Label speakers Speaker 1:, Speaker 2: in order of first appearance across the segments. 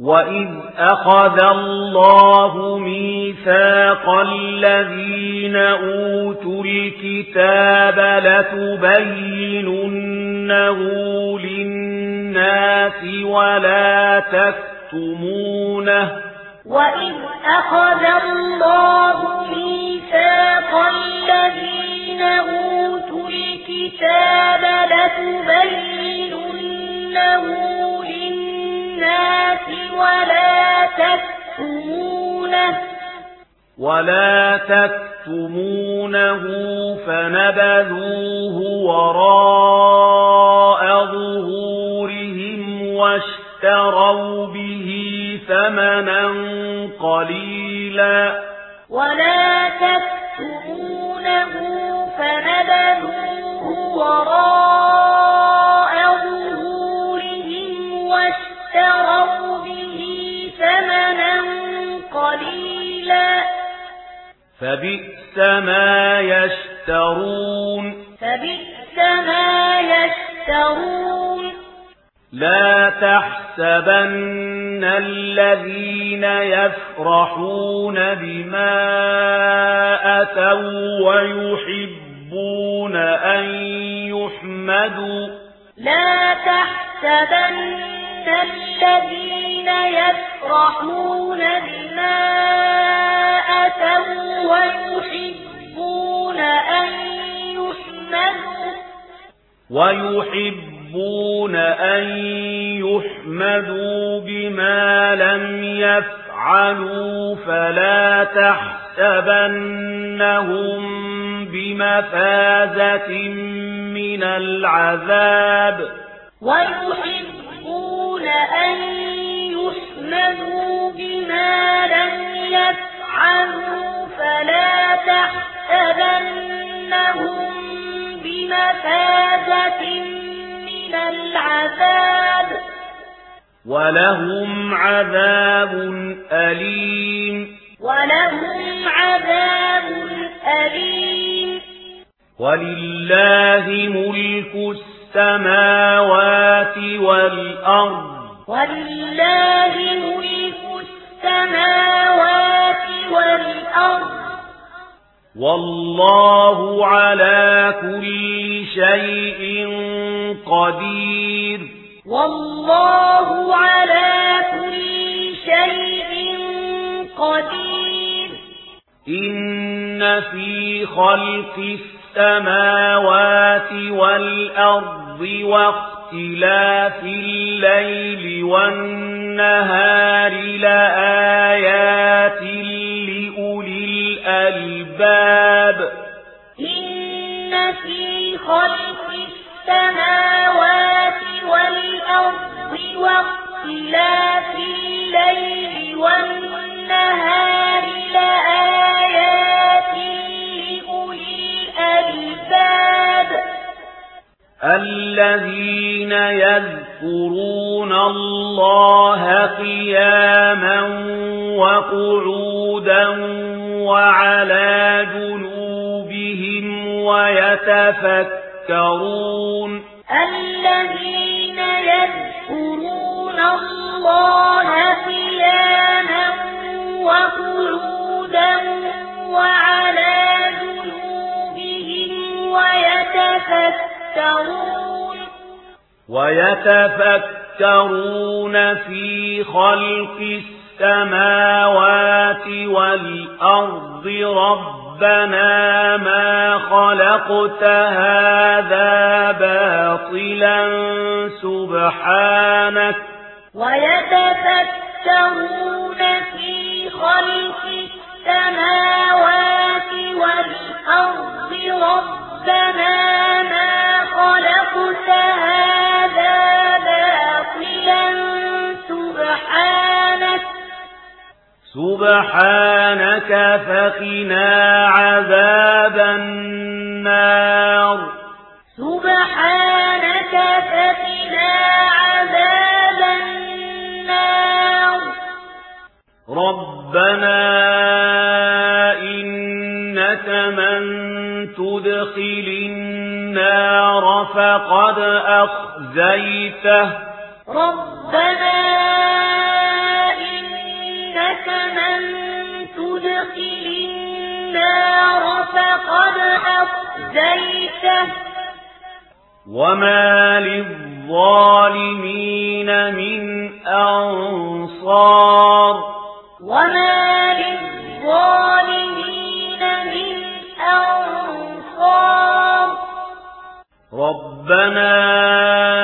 Speaker 1: وَإِذْ أَخَذَ اللَّهُ مِيثَاقَ الَّذِينَ أُوتُوا الْكِتَابَ لَتُبَيِّنُنَّهُ لِلنَّاسِ وَلَا تَكْتُمُونَهُ
Speaker 2: وَإِذْ أَخَذَ اللَّهُ مِيثَاقَ الَّذِينَ أُوتُوا الْكِتَابَ لَتُبَيِّنُنَّهُ ولا تكتمونه
Speaker 1: ولا تكتمونه فنبذوه وراء ظهورهم واشتروا به ثمنا قليلا
Speaker 2: ولا تكتمونه فنبذوه وراء
Speaker 1: فبئس ما يشترون.
Speaker 2: فبئس ما يشترون.
Speaker 1: لا تحسبن الذين يفرحون بما أتوا ويحبون أن يحمدوا.
Speaker 2: لا تحسبن الذين يفرحون بما أتوا ويحبون أن يحمدوا
Speaker 1: ويحبون أن يحمدوا بما لم يفعلوا فلا تحسبنهم بمفازة من العذاب.
Speaker 2: ويحبون أن بما لم يفعلوا فلا بمفازة من العذاب
Speaker 1: ولهم عذاب أليم
Speaker 2: ولهم عذاب أليم
Speaker 1: ولله ملك السماوات والأرض
Speaker 2: ولله ملك السماوات والأرض
Speaker 1: والله على كل شيء قدير
Speaker 2: والله على كل شيء قدير
Speaker 1: إن في خلق السماوات والأرض واختلاف الليل وَالنَّهَارِ
Speaker 2: لَا
Speaker 1: الذين يذكرون الله قياما وقعودا وعلى جنوبهم ويتفكرون
Speaker 2: الذين يذكرون الله قياما وقعودا وعلى جنوبهم ويتفكرون
Speaker 1: ويتفكرون في خلق السماوات والأرض. ربنا ما خلقت هذا باطلا سبحانك.
Speaker 2: ويتفكرون في خلق السماوات والأرض. سبحانك
Speaker 1: فقنا عذاب النار.
Speaker 2: سبحانك فقنا عذاب النار.
Speaker 1: ربنا إنك من تدخل النار فقد أخزيته.
Speaker 2: ربنا تدخل النار فقد أفزيته.
Speaker 1: وما للظالمين من أنصار.
Speaker 2: وما للظالمين من أنصار.
Speaker 1: ربنا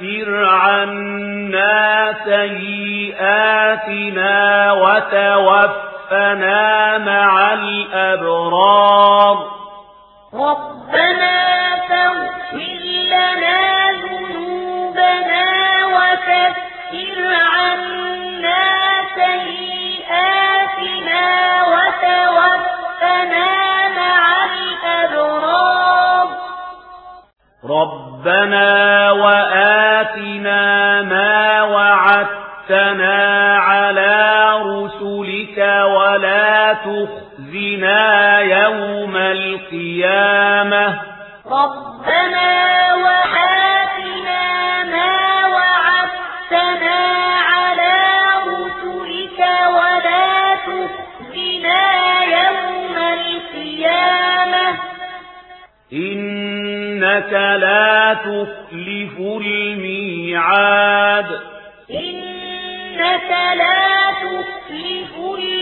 Speaker 1: يكفر عنا سيئاتنا وتوفنا مع الأبرار
Speaker 2: ربنا
Speaker 1: ربنا وآتنا ما وعدتنا على رسلك ولا تخزنا يوم القيامة
Speaker 2: ربنا وآتنا ما وعدتنا على رسلك ولا تخزنا يوم القيامة إن
Speaker 1: إنك لا تخلف الميعاد.
Speaker 2: إنك لا تخلف الميعاد